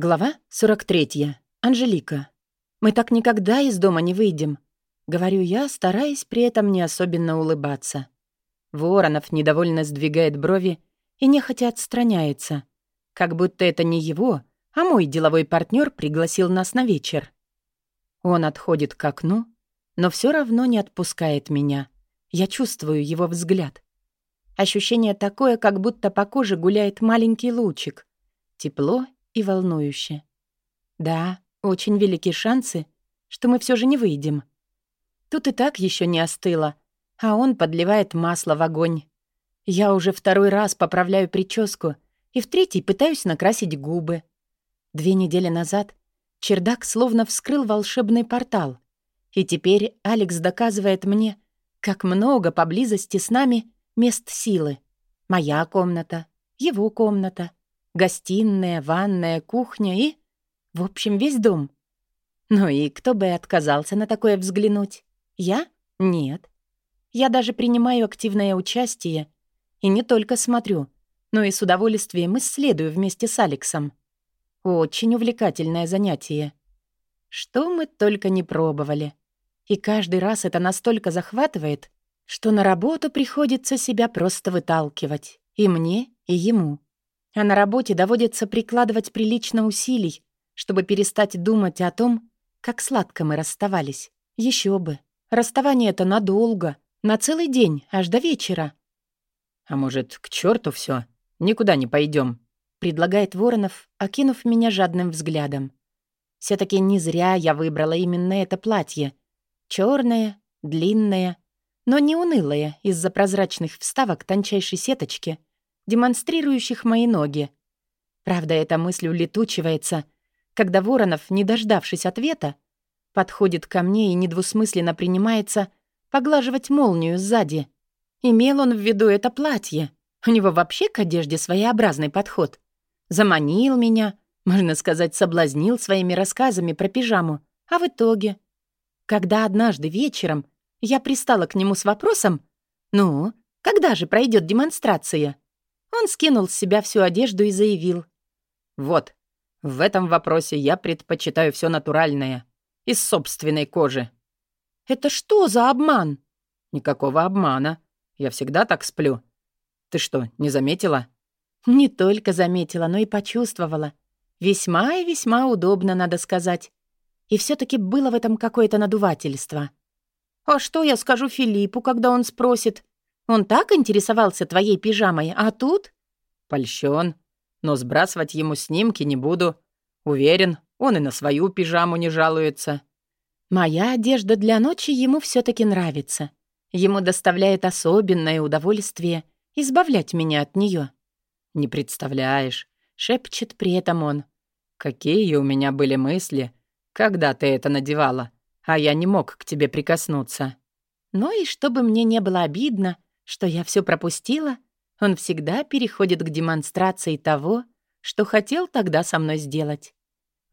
Глава 43. Анжелика. «Мы так никогда из дома не выйдем», — говорю я, стараясь при этом не особенно улыбаться. Воронов недовольно сдвигает брови и нехотя отстраняется, как будто это не его, а мой деловой партнер пригласил нас на вечер. Он отходит к окну, но все равно не отпускает меня. Я чувствую его взгляд. Ощущение такое, как будто по коже гуляет маленький лучик. Тепло и волнующе. Да, очень велики шансы, что мы все же не выйдем. Тут и так еще не остыло, а он подливает масло в огонь. Я уже второй раз поправляю прическу и в третий пытаюсь накрасить губы. Две недели назад чердак словно вскрыл волшебный портал, и теперь Алекс доказывает мне, как много поблизости с нами мест силы. Моя комната, его комната — Гостиная, ванная, кухня и... В общем, весь дом. Ну и кто бы отказался на такое взглянуть? Я? Нет. Я даже принимаю активное участие. И не только смотрю, но и с удовольствием исследую вместе с Алексом. Очень увлекательное занятие. Что мы только не пробовали. И каждый раз это настолько захватывает, что на работу приходится себя просто выталкивать. И мне, и ему. А на работе доводится прикладывать прилично усилий, чтобы перестать думать о том, как сладко мы расставались. Еще бы. Расставание это надолго, на целый день, аж до вечера. А может, к черту все, никуда не пойдем, предлагает Воронов, окинув меня жадным взглядом. все таки не зря я выбрала именно это платье. черное, длинное, но не унылое из-за прозрачных вставок тончайшей сеточки — демонстрирующих мои ноги. Правда, эта мысль улетучивается, когда Воронов, не дождавшись ответа, подходит ко мне и недвусмысленно принимается поглаживать молнию сзади. Имел он в виду это платье. У него вообще к одежде своеобразный подход. Заманил меня, можно сказать, соблазнил своими рассказами про пижаму. А в итоге, когда однажды вечером я пристала к нему с вопросом «Ну, когда же пройдет демонстрация?» Он скинул с себя всю одежду и заявил. «Вот, в этом вопросе я предпочитаю все натуральное, из собственной кожи». «Это что за обман?» «Никакого обмана. Я всегда так сплю. Ты что, не заметила?» «Не только заметила, но и почувствовала. Весьма и весьма удобно, надо сказать. И все таки было в этом какое-то надувательство. А что я скажу Филиппу, когда он спросит, он так интересовался твоей пижамой, а тут...» «Польщен. Но сбрасывать ему снимки не буду. Уверен, он и на свою пижаму не жалуется». «Моя одежда для ночи ему все таки нравится. Ему доставляет особенное удовольствие избавлять меня от нее. «Не представляешь», — шепчет при этом он. «Какие у меня были мысли, когда ты это надевала, а я не мог к тебе прикоснуться». Ну и чтобы мне не было обидно, что я все пропустила, он всегда переходит к демонстрации того, что хотел тогда со мной сделать.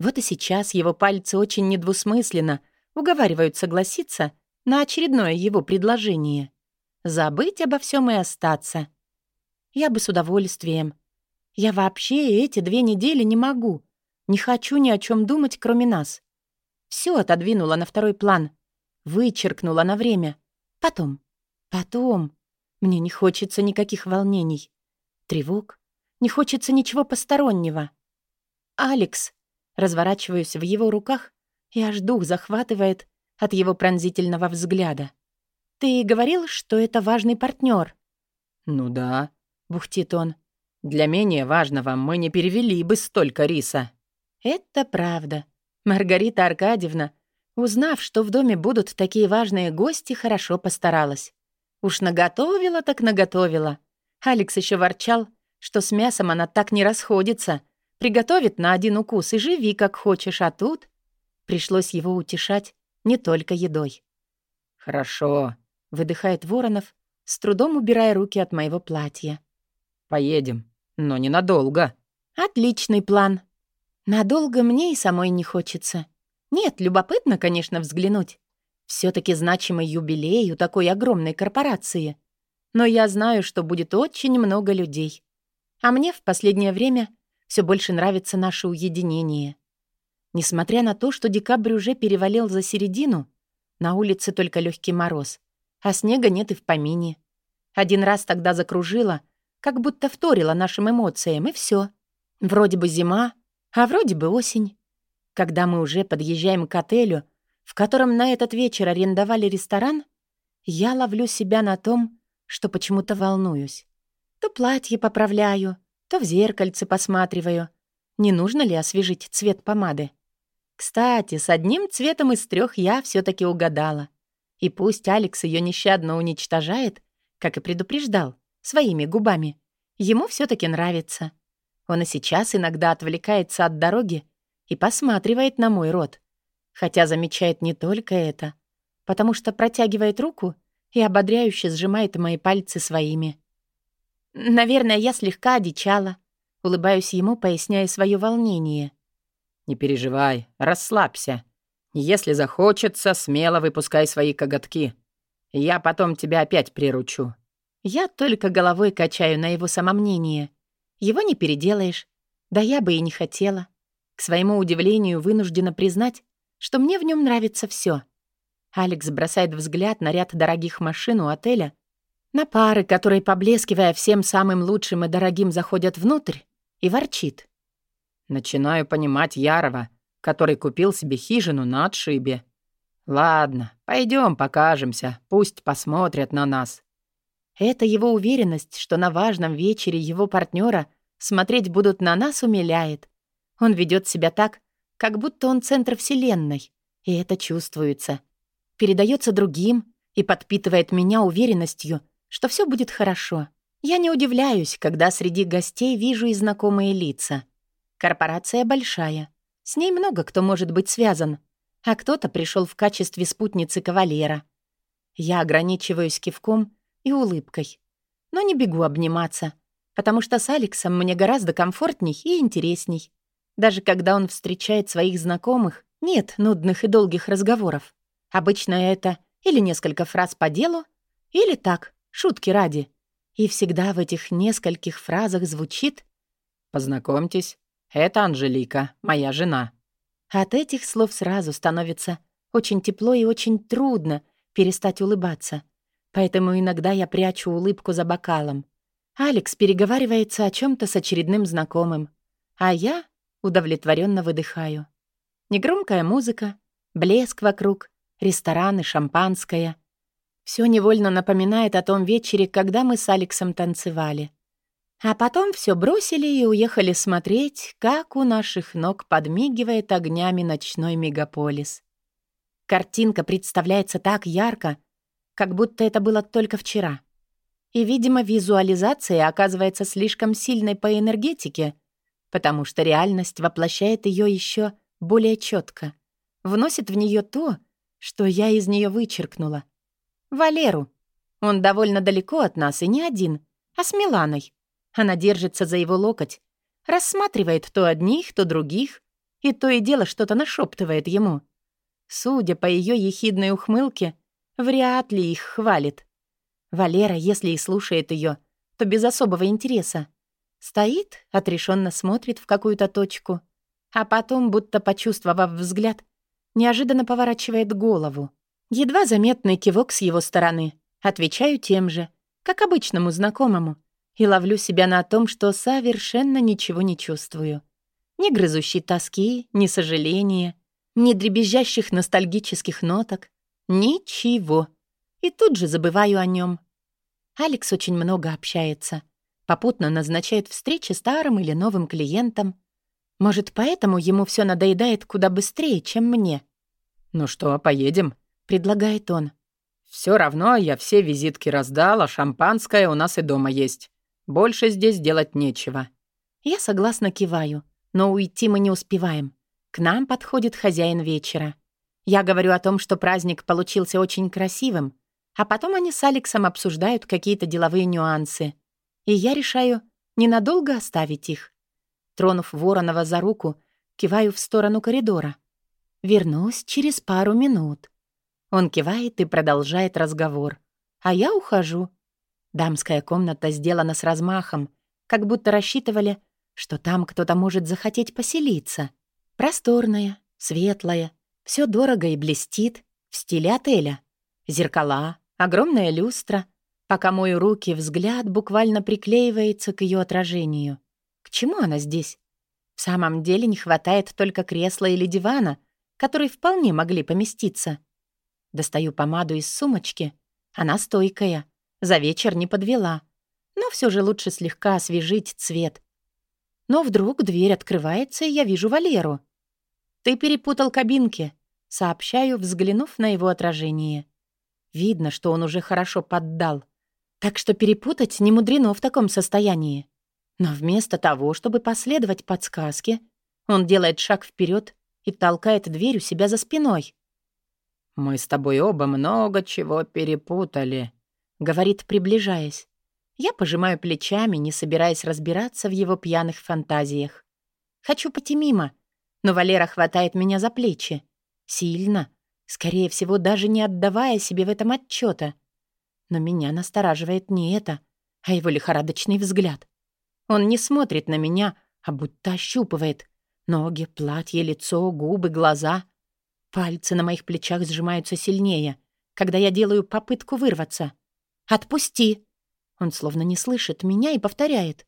Вот и сейчас его пальцы очень недвусмысленно уговаривают согласиться на очередное его предложение. Забыть обо всем и остаться. Я бы с удовольствием. Я вообще эти две недели не могу. Не хочу ни о чем думать, кроме нас. Все отодвинула на второй план. Вычеркнула на время. Потом. Потом. Мне не хочется никаких волнений, тревог, не хочется ничего постороннего. «Алекс!» Разворачиваюсь в его руках, и аж дух захватывает от его пронзительного взгляда. «Ты говорил, что это важный партнер. «Ну да», — бухтит он. «Для менее важного мы не перевели бы столько риса». «Это правда. Маргарита Аркадьевна, узнав, что в доме будут такие важные гости, хорошо постаралась. Уж наготовила так наготовила. Алекс еще ворчал, что с мясом она так не расходится. Приготовит на один укус и живи как хочешь, а тут... Пришлось его утешать не только едой. «Хорошо», — выдыхает Воронов, с трудом убирая руки от моего платья. «Поедем, но ненадолго». «Отличный план. Надолго мне и самой не хочется. Нет, любопытно, конечно, взглянуть. Все-таки значимый юбилей у такой огромной корпорации. Но я знаю, что будет очень много людей. А мне в последнее время Все больше нравится наше уединение. Несмотря на то, что декабрь уже перевалил за середину, на улице только легкий мороз, а снега нет и в помине. Один раз тогда закружила, как будто вторила нашим эмоциям, и все. Вроде бы зима, а вроде бы осень. Когда мы уже подъезжаем к отелю, в котором на этот вечер арендовали ресторан, я ловлю себя на том, что почему-то волнуюсь. То платье поправляю, то в зеркальце посматриваю. Не нужно ли освежить цвет помады? Кстати, с одним цветом из трех я все таки угадала. И пусть Алекс ее нещадно уничтожает, как и предупреждал, своими губами, ему все таки нравится. Он и сейчас иногда отвлекается от дороги и посматривает на мой рот. Хотя замечает не только это, потому что протягивает руку и ободряюще сжимает мои пальцы своими. Наверное, я слегка одичала. Улыбаюсь ему, поясняя свое волнение. «Не переживай, расслабься. Если захочется, смело выпускай свои коготки. Я потом тебя опять приручу». Я только головой качаю на его самомнение. Его не переделаешь. Да я бы и не хотела. К своему удивлению вынуждена признать, что мне в нем нравится все. Алекс бросает взгляд на ряд дорогих машин у отеля, на пары, которые, поблескивая всем самым лучшим и дорогим, заходят внутрь, и ворчит. «Начинаю понимать Ярова, который купил себе хижину на отшибе. Ладно, пойдем покажемся, пусть посмотрят на нас». Это его уверенность, что на важном вечере его партнера смотреть будут на нас, умиляет. Он ведет себя так, как будто он центр Вселенной, и это чувствуется. Передается другим и подпитывает меня уверенностью, что все будет хорошо. Я не удивляюсь, когда среди гостей вижу и знакомые лица. Корпорация большая. С ней много кто может быть связан, а кто-то пришел в качестве спутницы кавалера. Я ограничиваюсь кивком и улыбкой, но не бегу обниматься, потому что с Алексом мне гораздо комфортней и интересней. Даже когда он встречает своих знакомых, нет нудных и долгих разговоров. Обычно это или несколько фраз по делу, или так, шутки ради. И всегда в этих нескольких фразах звучит «Познакомьтесь, это Анжелика, моя жена». От этих слов сразу становится очень тепло и очень трудно перестать улыбаться. Поэтому иногда я прячу улыбку за бокалом. Алекс переговаривается о чем то с очередным знакомым, а я Удовлетворенно выдыхаю. Негромкая музыка, блеск вокруг, рестораны, шампанское. Все невольно напоминает о том вечере, когда мы с Алексом танцевали. А потом все бросили и уехали смотреть, как у наших ног подмигивает огнями ночной мегаполис. Картинка представляется так ярко, как будто это было только вчера. И, видимо, визуализация оказывается слишком сильной по энергетике, потому что реальность воплощает ее еще более четко, вносит в нее то, что я из нее вычеркнула. Валеру. Он довольно далеко от нас и не один, а с Миланой. Она держится за его локоть, рассматривает то одних, то других, и то и дело что-то нашептывает ему. Судя по ее ехидной ухмылке, вряд ли их хвалит. Валера, если и слушает ее, то без особого интереса. Стоит, отрешенно смотрит в какую-то точку, а потом, будто почувствовав взгляд, неожиданно поворачивает голову. Едва заметный кивок с его стороны. Отвечаю тем же, как обычному знакомому, и ловлю себя на том, что совершенно ничего не чувствую. Ни грызущей тоски, ни сожаления, ни дребезжащих ностальгических ноток. Ничего. И тут же забываю о нем. Алекс очень много общается — Попутно назначает встречи старым или новым клиентам. Может, поэтому ему все надоедает куда быстрее, чем мне. «Ну что, поедем?» — предлагает он. Все равно я все визитки раздала, шампанское у нас и дома есть. Больше здесь делать нечего». Я согласно киваю, но уйти мы не успеваем. К нам подходит хозяин вечера. Я говорю о том, что праздник получился очень красивым, а потом они с Алексом обсуждают какие-то деловые нюансы и я решаю ненадолго оставить их. Тронув Воронова за руку, киваю в сторону коридора. Вернусь через пару минут. Он кивает и продолжает разговор. А я ухожу. Дамская комната сделана с размахом, как будто рассчитывали, что там кто-то может захотеть поселиться. Просторная, светлая, все дорого и блестит, в стиле отеля. Зеркала, огромная люстра. Пока мою руки, взгляд буквально приклеивается к ее отражению. К чему она здесь? В самом деле не хватает только кресла или дивана, которые вполне могли поместиться. Достаю помаду из сумочки. Она стойкая, за вечер не подвела. Но все же лучше слегка освежить цвет. Но вдруг дверь открывается, и я вижу Валеру. «Ты перепутал кабинки», — сообщаю, взглянув на его отражение. Видно, что он уже хорошо поддал. Так что перепутать не мудрено в таком состоянии. Но вместо того, чтобы последовать подсказке, он делает шаг вперед и толкает дверь у себя за спиной. «Мы с тобой оба много чего перепутали», — говорит, приближаясь. Я пожимаю плечами, не собираясь разбираться в его пьяных фантазиях. Хочу пойти мимо, но Валера хватает меня за плечи. Сильно, скорее всего, даже не отдавая себе в этом отчета. Но меня настораживает не это, а его лихорадочный взгляд. Он не смотрит на меня, а будто ощупывает. Ноги, платье, лицо, губы, глаза. Пальцы на моих плечах сжимаются сильнее, когда я делаю попытку вырваться. «Отпусти!» Он словно не слышит меня и повторяет.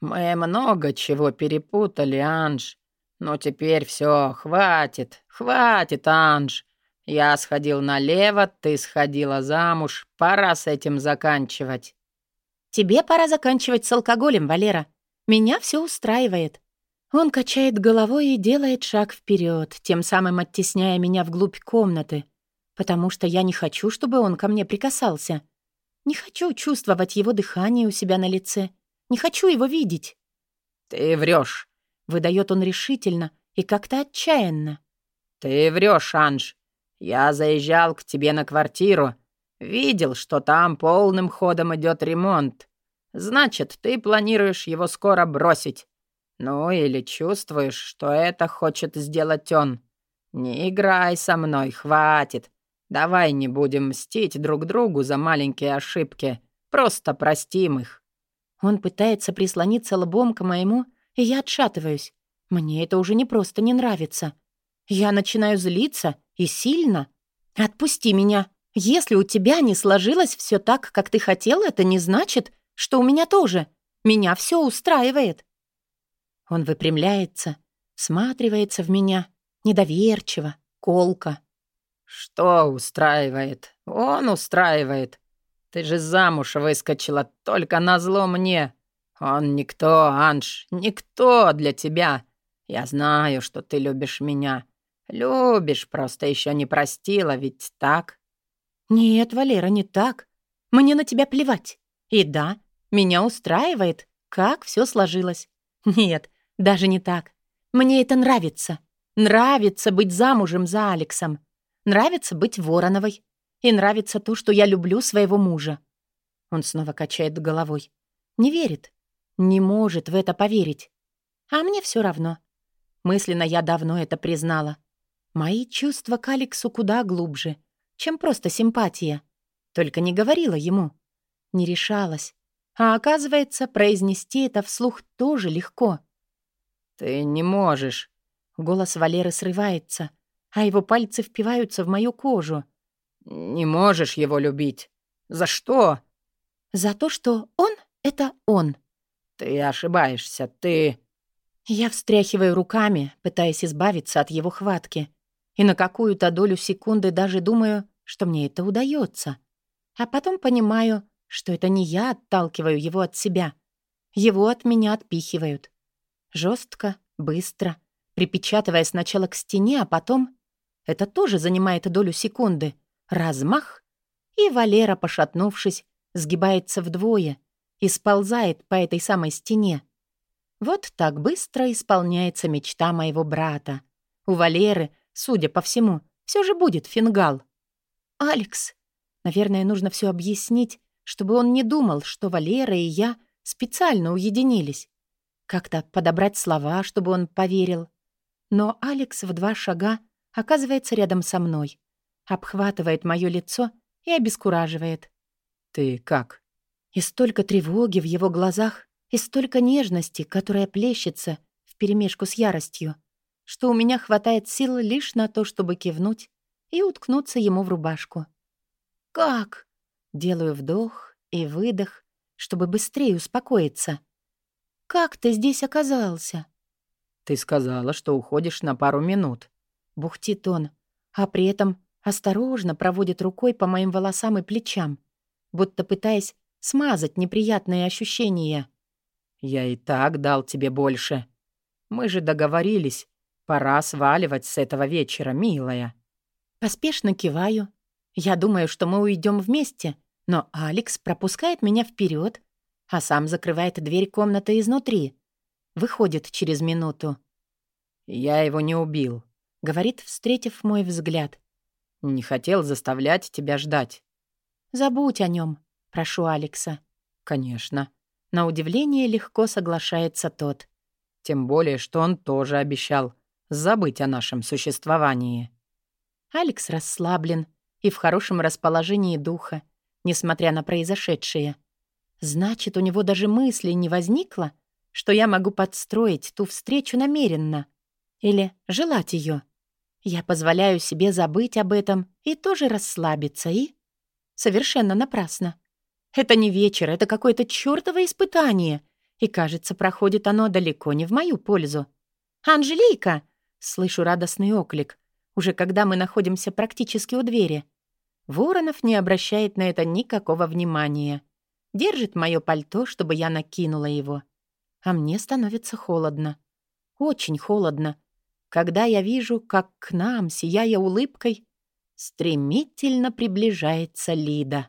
«Мы много чего перепутали, Анж. Но теперь все, хватит, хватит, Анж. Я сходил налево, ты сходила замуж. Пора с этим заканчивать». «Тебе пора заканчивать с алкоголем, Валера. Меня все устраивает». Он качает головой и делает шаг вперед, тем самым оттесняя меня вглубь комнаты, потому что я не хочу, чтобы он ко мне прикасался. Не хочу чувствовать его дыхание у себя на лице. Не хочу его видеть. «Ты врешь, выдает он решительно и как-то отчаянно. «Ты врешь, Анж. Я заезжал к тебе на квартиру, Видел, что там полным ходом идет ремонт. Значит, ты планируешь его скоро бросить. Ну или чувствуешь, что это хочет сделать он. Не играй со мной, хватит. Давай не будем мстить друг другу за маленькие ошибки. Просто простим их. Он пытается прислониться лбом к моему, и я отшатываюсь. Мне это уже не просто не нравится. Я начинаю злиться, и сильно. «Отпусти меня!» Если у тебя не сложилось все так, как ты хотел, это не значит, что у меня тоже. Меня все устраивает. Он выпрямляется, всматривается в меня, недоверчиво, колко. «Что устраивает? Он устраивает. Ты же замуж выскочила только на зло мне. Он никто, Анж, никто для тебя. Я знаю, что ты любишь меня. Любишь, просто еще не простила, ведь так?» «Нет, Валера, не так. Мне на тебя плевать. И да, меня устраивает, как все сложилось. Нет, даже не так. Мне это нравится. Нравится быть замужем за Алексом. Нравится быть Вороновой. И нравится то, что я люблю своего мужа». Он снова качает головой. Не верит. Не может в это поверить. А мне все равно. Мысленно я давно это признала. Мои чувства к Алексу куда глубже — чем просто симпатия. Только не говорила ему. Не решалась. А оказывается, произнести это вслух тоже легко. «Ты не можешь». Голос Валеры срывается, а его пальцы впиваются в мою кожу. «Не можешь его любить. За что?» «За то, что он — это он». «Ты ошибаешься, ты...» Я встряхиваю руками, пытаясь избавиться от его хватки и на какую-то долю секунды даже думаю, что мне это удается. А потом понимаю, что это не я отталкиваю его от себя. Его от меня отпихивают. Жестко, быстро, припечатывая сначала к стене, а потом... Это тоже занимает долю секунды. Размах. И Валера, пошатнувшись, сгибается вдвое и сползает по этой самой стене. Вот так быстро исполняется мечта моего брата. У Валеры Судя по всему, все же будет фингал. «Алекс!» Наверное, нужно все объяснить, чтобы он не думал, что Валера и я специально уединились. Как-то подобрать слова, чтобы он поверил. Но Алекс в два шага оказывается рядом со мной, обхватывает мое лицо и обескураживает. «Ты как?» И столько тревоги в его глазах, и столько нежности, которая плещется вперемешку с яростью, что у меня хватает сил лишь на то, чтобы кивнуть и уткнуться ему в рубашку. «Как?» Делаю вдох и выдох, чтобы быстрее успокоиться. «Как ты здесь оказался?» «Ты сказала, что уходишь на пару минут», — бухтит он, а при этом осторожно проводит рукой по моим волосам и плечам, будто пытаясь смазать неприятные ощущения. «Я и так дал тебе больше. Мы же договорились. Пора сваливать с этого вечера, милая». Поспешно киваю. Я думаю, что мы уйдем вместе, но Алекс пропускает меня вперед, а сам закрывает дверь комнаты изнутри. Выходит через минуту. «Я его не убил», — говорит, встретив мой взгляд. «Не хотел заставлять тебя ждать». «Забудь о нем, прошу Алекса». «Конечно». На удивление легко соглашается тот. Тем более, что он тоже обещал забыть о нашем существовании. Алекс расслаблен и в хорошем расположении духа, несмотря на произошедшее. Значит, у него даже мысли не возникло, что я могу подстроить ту встречу намеренно. Или желать ее. Я позволяю себе забыть об этом и тоже расслабиться, и... Совершенно напрасно. Это не вечер, это какое-то чёртово испытание, и, кажется, проходит оно далеко не в мою пользу. «Анжелика!» — слышу радостный оклик, уже когда мы находимся практически у двери. Воронов не обращает на это никакого внимания. Держит мое пальто, чтобы я накинула его. А мне становится холодно. Очень холодно, когда я вижу, как к нам, сияя улыбкой, стремительно приближается Лида.